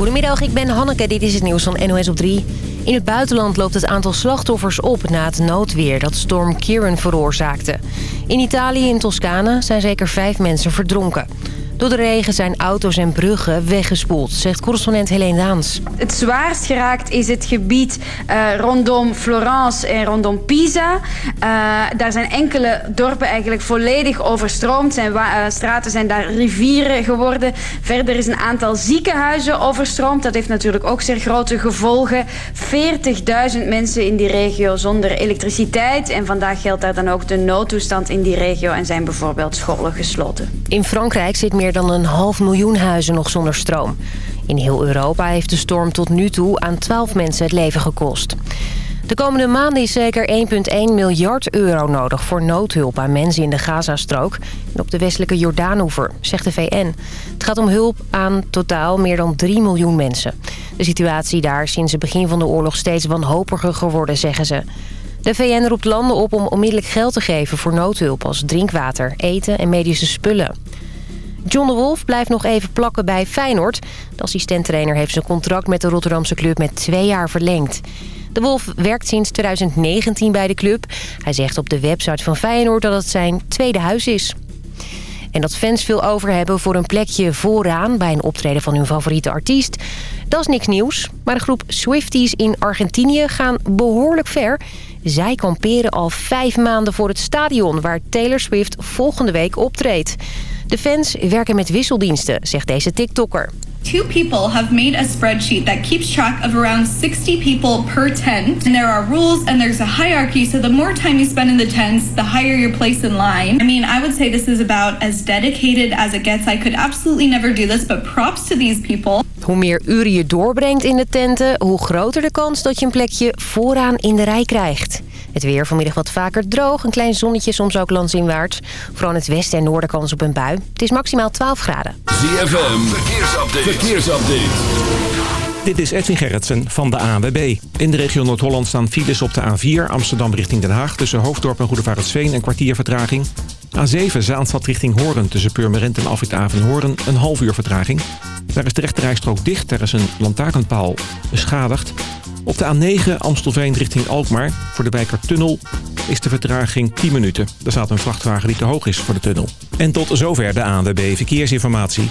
Goedemiddag, ik ben Hanneke. Dit is het nieuws van NOS op 3. In het buitenland loopt het aantal slachtoffers op na het noodweer dat storm Kieran veroorzaakte. In Italië in Toscane zijn zeker vijf mensen verdronken. Door de regen zijn auto's en bruggen weggespoeld, zegt correspondent Helene Daans. Het zwaarst geraakt is het gebied uh, rondom Florence en rondom Pisa. Uh, daar zijn enkele dorpen eigenlijk volledig overstroomd. Zijn uh, straten zijn daar rivieren geworden. Verder is een aantal ziekenhuizen overstroomd. Dat heeft natuurlijk ook zeer grote gevolgen. 40.000 mensen in die regio zonder elektriciteit. En vandaag geldt daar dan ook de noodtoestand in die regio... en zijn bijvoorbeeld scholen gesloten. In Frankrijk zit meer dan een half miljoen huizen nog zonder stroom. In heel Europa heeft de storm tot nu toe aan 12 mensen het leven gekost. De komende maanden is zeker 1,1 miljard euro nodig voor noodhulp aan mensen in de Gazastrook en op de westelijke Jordaanoever, zegt de VN. Het gaat om hulp aan totaal meer dan 3 miljoen mensen. De situatie daar is sinds het begin van de oorlog steeds wanhopiger geworden, zeggen ze. De VN roept landen op om onmiddellijk geld te geven voor noodhulp als drinkwater, eten en medische spullen. John de Wolf blijft nog even plakken bij Feyenoord. De assistenttrainer heeft zijn contract met de Rotterdamse club met twee jaar verlengd. De Wolf werkt sinds 2019 bij de club. Hij zegt op de website van Feyenoord dat het zijn tweede huis is. En dat fans veel over hebben voor een plekje vooraan... bij een optreden van hun favoriete artiest. Dat is niks nieuws. Maar de groep Swifties in Argentinië gaan behoorlijk ver. Zij kamperen al vijf maanden voor het stadion... waar Taylor Swift volgende week optreedt. De fans werken met wisseldiensten, zegt deze TikToker. Two people have made a spreadsheet that keeps track of around 60 people per tent. And there are rules and there's a hierarchy. So the more time you spend in the tents, the higher your place in line. I mean, I would say this is about as dedicated as it gets. I could absolutely never do this, but props to these people. Hoe meer uren je doorbrengt in de tenten, hoe groter de kans dat je een plekje vooraan in de rij krijgt. Het weer vanmiddag wat vaker droog, een klein zonnetje soms ook landsinwaarts. Vooral het westen en noorden kans op een bui. Het is maximaal 12 graden. ZFM, verkeersupdate. verkeersupdate. Dit is Edwin Gerritsen van de ANWB. In de regio Noord-Holland staan files op de A4 Amsterdam richting Den Haag... tussen Hoofddorp en Goedevaartsveen een kwartier vertraging. A7 Zaanstad richting Hoorn tussen Purmerend en Afrit Avenhoorn een half uur vertraging. Daar is de rechterrijstrook dicht, er is een lantaarnpaal beschadigd. Op de A9 Amstelveen richting Alkmaar voor de Bijkertunnel is de vertraging 10 minuten. Er staat een vrachtwagen die te hoog is voor de tunnel. En tot zover de ANWB Verkeersinformatie.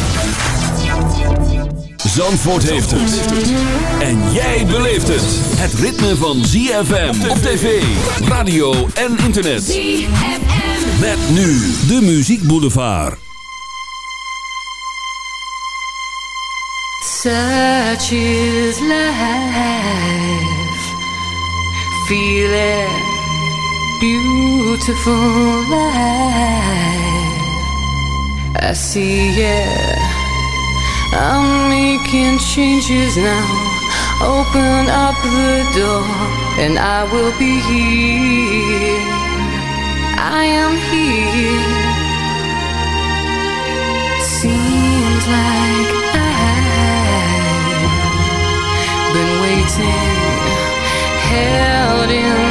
Zandvoort heeft het. En jij beleeft het. Het ritme van ZFM op tv, radio en internet. ZFM. Met nu de Muziek Boulevard. Such is life. Feeling beautiful life. I see, yeah. Making changes now. Open up the door, and I will be here. I am here. Seems like I've been waiting, held in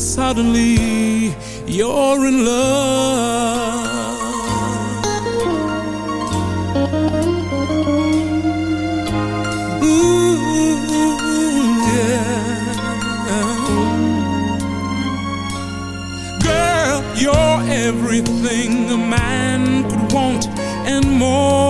suddenly you're in love. Ooh, yeah. Girl, you're everything a man could want and more.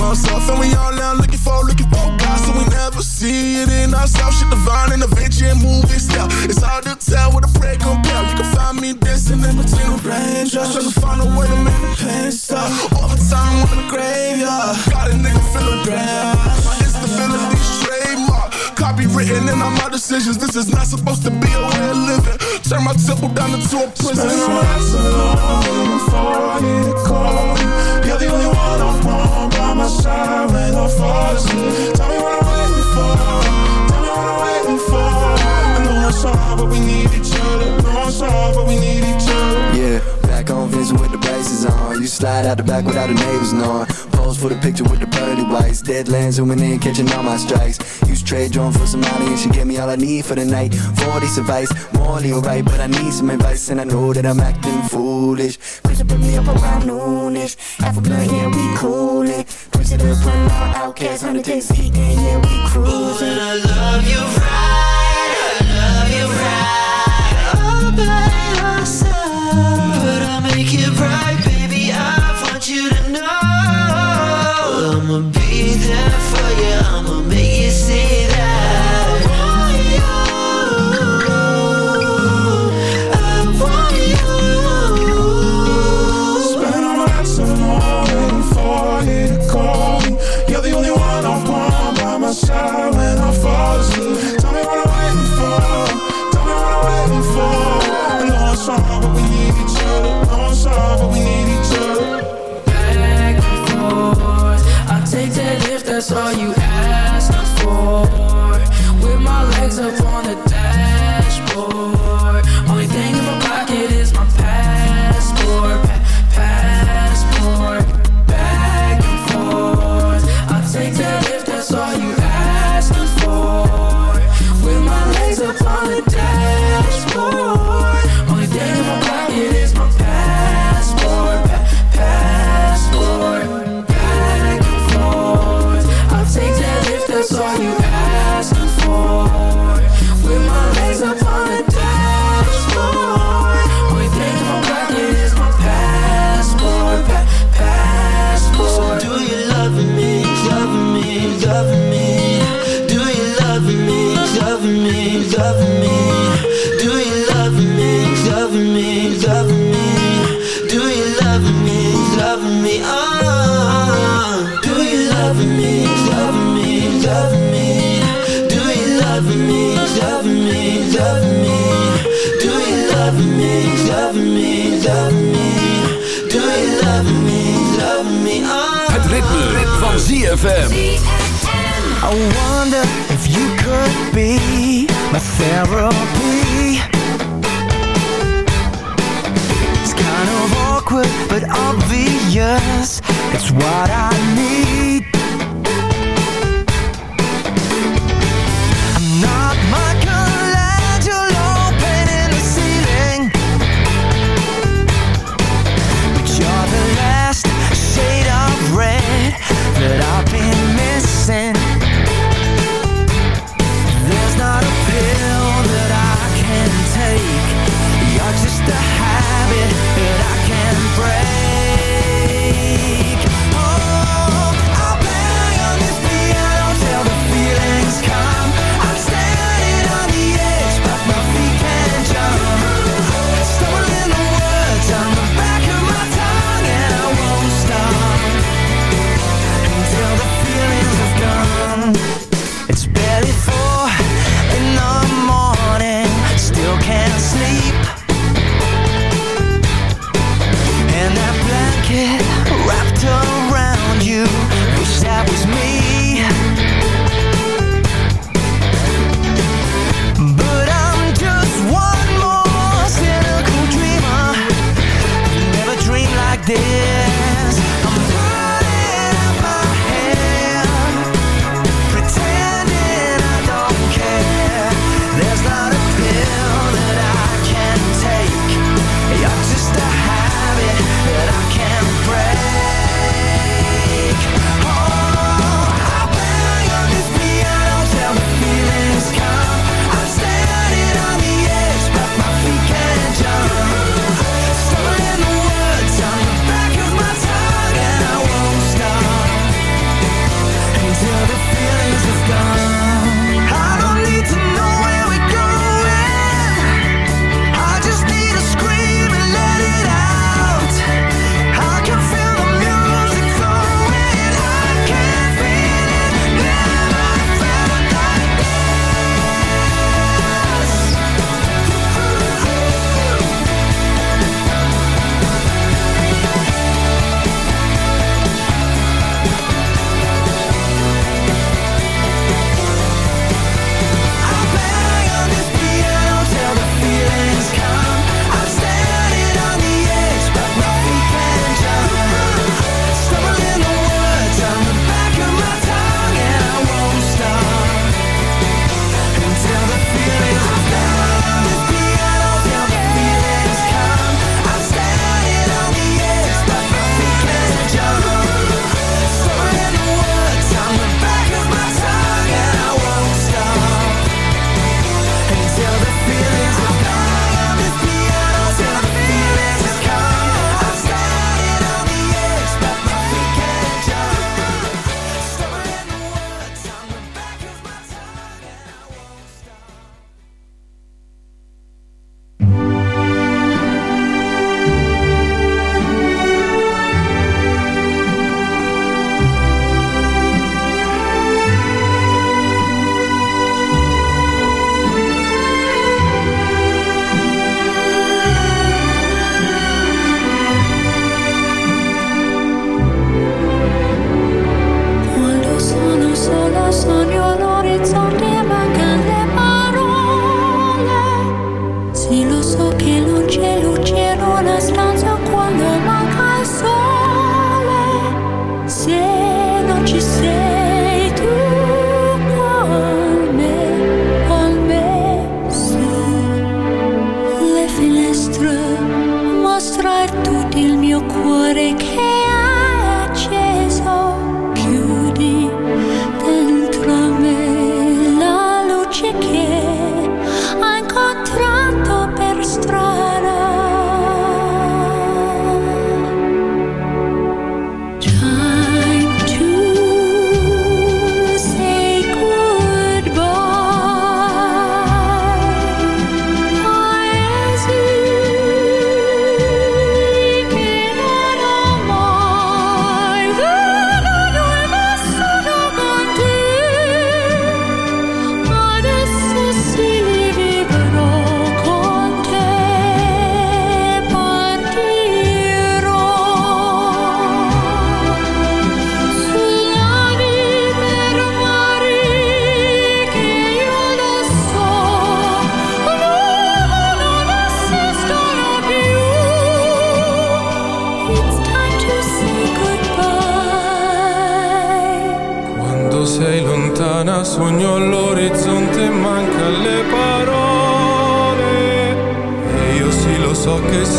In myself. And we all now looking for, looking for God, so we never see it in ourselves. Shit divine and adventure and movie style. It's hard to tell what a prayer compare. You can find me dancing in between the raindrops, trying to find a way to make the pain stop. Overtime in the graveyard, got a nigga feeling grand. My instability trademark, copywritten in all my decisions. This is not supposed to be a way of living. Turn my temple down into a prison. All my nights alone, waiting for you to Tell me what I'm waiting for. Tell me what I'm waiting for. I know it's hard, but we need each other. No, it's hard, but we need each other. Yeah, back on Vincent with the braces on. You slide out the back without the neighbors knowing. Pose for the picture with the pearly whites. Deadlands zooming in, catching all my strikes. Use trade drone for some money and she gave me all I need for the night. 40 advice, morally alright, but I need some advice and I know that I'm acting foolish. Push up me up around noonish. Half a blunt, yeah, we coolin'. Up, putting on outcasts, 100 days heat, and yeah, we cruising.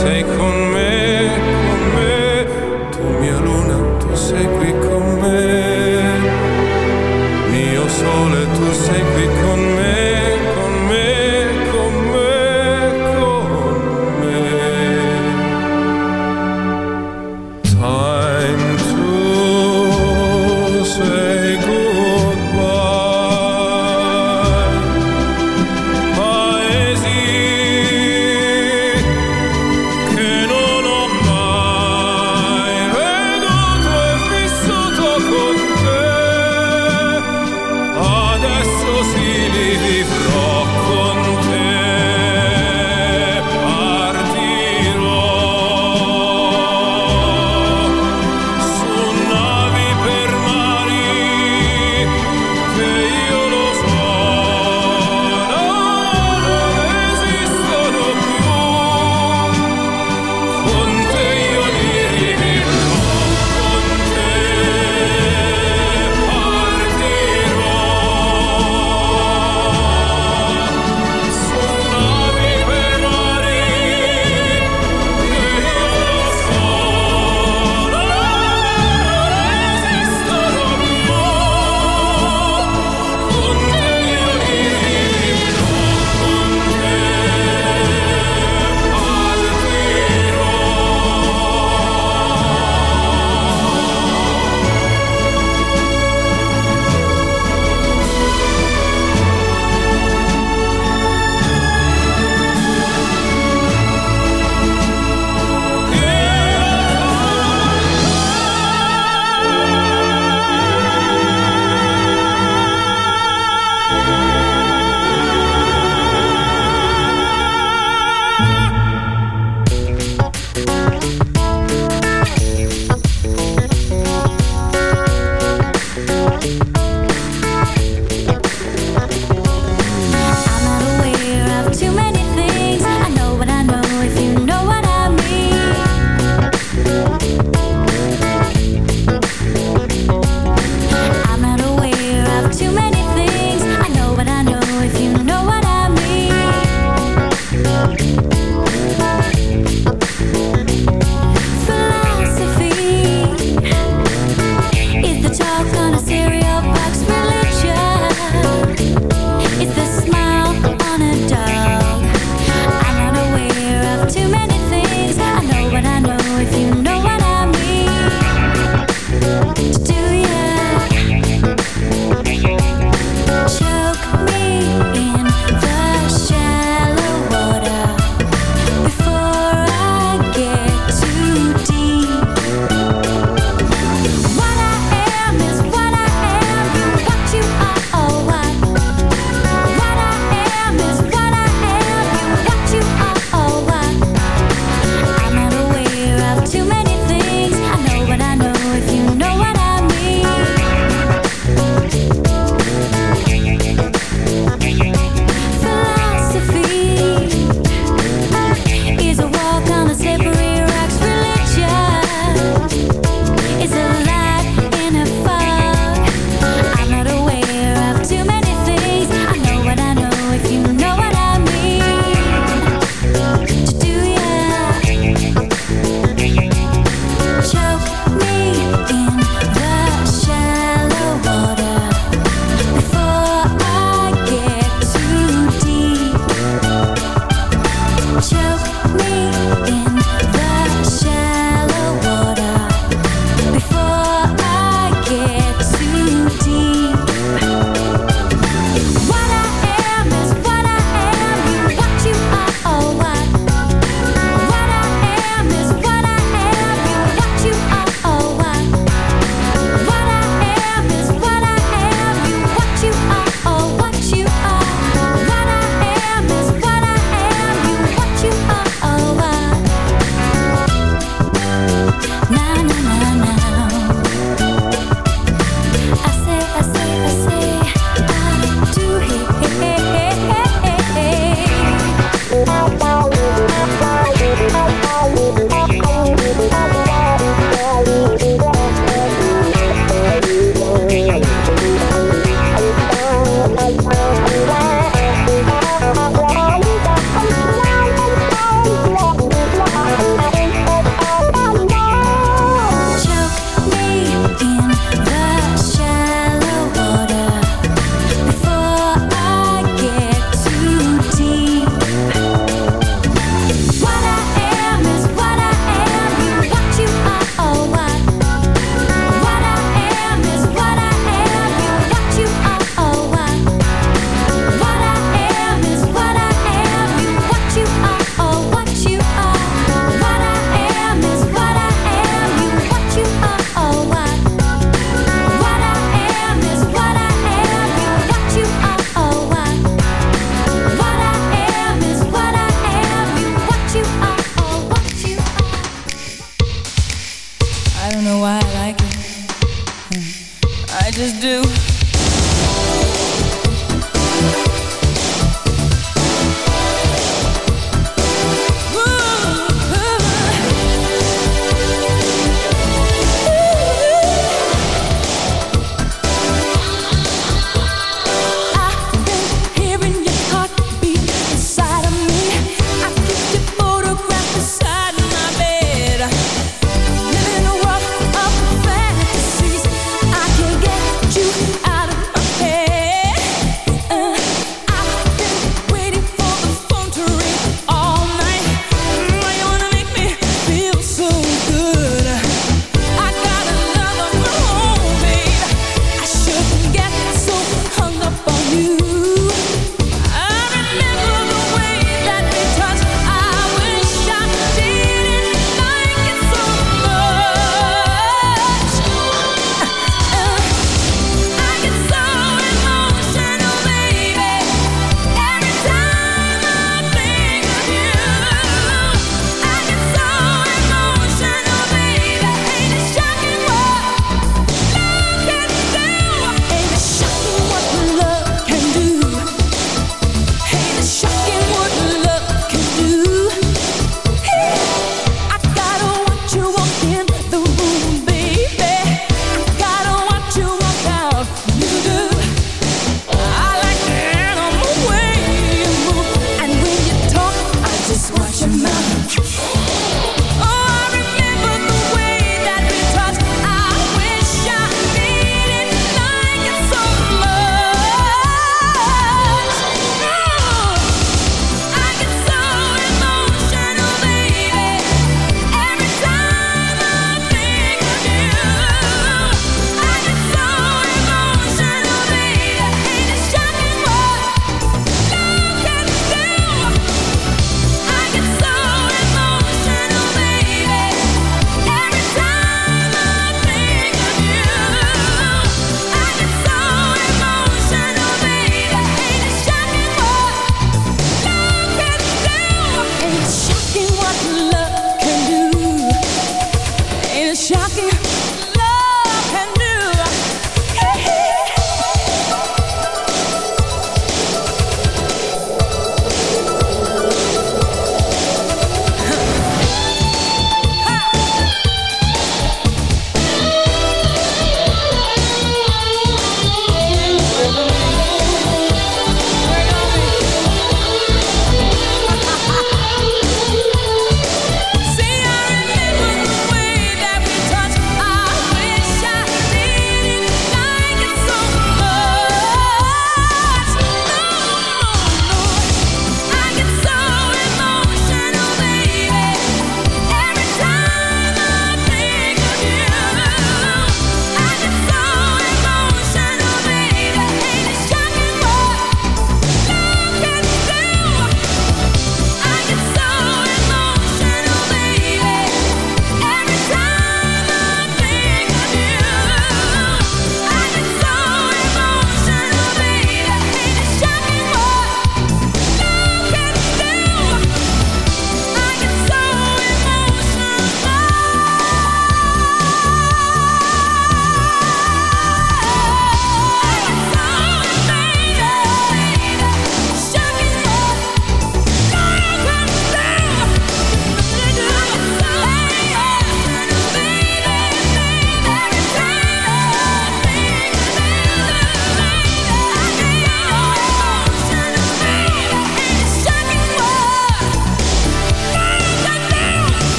So che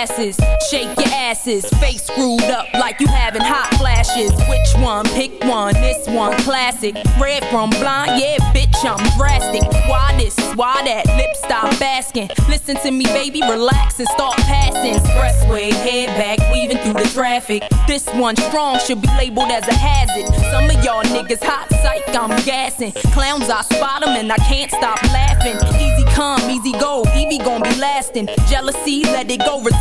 glasses, shake your asses, face screwed up like you having hot flashes. Which one? Pick one. This one, classic. Red from blind, yeah, bitch, I'm drastic. Why this? Why that? Lip stop asking. Listen to me, baby, relax and start passing. Expressway, head back, weaving through the traffic. This one strong should be labeled as a hazard. Some of y'all niggas hot psych, I'm gassing. Clowns, I spot 'em and I can't stop laughing. Easy come, easy go, Evie gon' be lasting. Jealousy, let it go,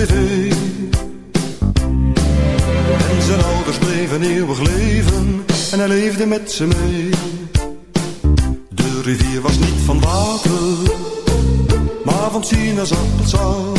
En zijn ouders bleven eeuwig leven en hij leefde met ze mee. De rivier was niet van water, maar van sinaasappelsap